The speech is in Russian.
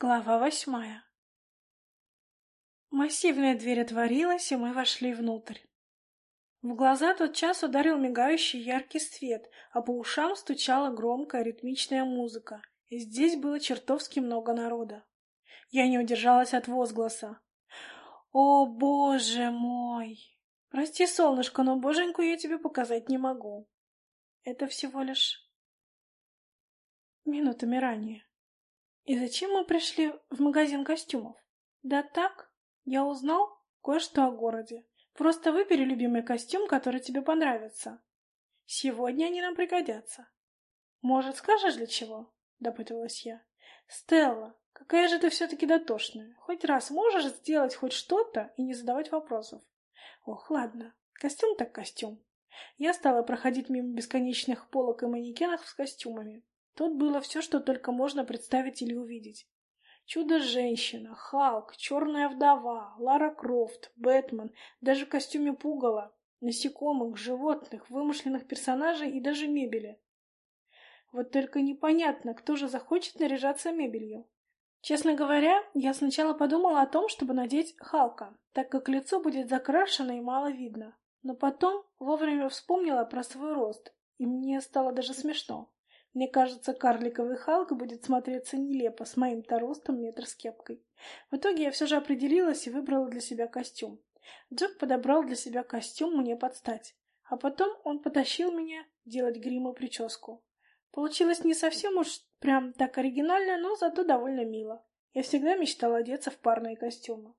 Глава восьмая Массивная дверь отворилась, и мы вошли внутрь. В глаза тот час ударил мигающий яркий свет, а по ушам стучала громкая ритмичная музыка, и здесь было чертовски много народа. Я не удержалась от возгласа. «О, боже мой! Прости, солнышко, но боженьку я тебе показать не могу. Это всего лишь минутами ранее». И зачем мы пришли в магазин костюмов? Да так, я узнал кое-что о городе. Просто выбери любимый костюм, который тебе понравится. Сегодня они нам пригодятся. Может, скажешь для чего? Допытывалась я. Стелла, какая же ты все-таки дотошная. Хоть раз можешь сделать хоть что-то и не задавать вопросов. Ох, ладно. Костюм так костюм. Я стала проходить мимо бесконечных полок и манекенов с костюмами. Тут было все, что только можно представить или увидеть. Чудо-женщина, Халк, Черная вдова, Лара Крофт, Бэтмен, даже в пугала, насекомых, животных, вымышленных персонажей и даже мебели. Вот только непонятно, кто же захочет наряжаться мебелью. Честно говоря, я сначала подумала о том, чтобы надеть Халка, так как лицо будет закрашено и мало видно. Но потом вовремя вспомнила про свой рост, и мне стало даже смешно. Мне кажется, карликовый Халк будет смотреться нелепо с моим-то ростом метр с кепкой. В итоге я все же определилась и выбрала для себя костюм. Джек подобрал для себя костюм мне под стать. А потом он потащил меня делать грим и прическу. Получилось не совсем уж прям так оригинально, но зато довольно мило. Я всегда мечтала одеться в парные костюмы.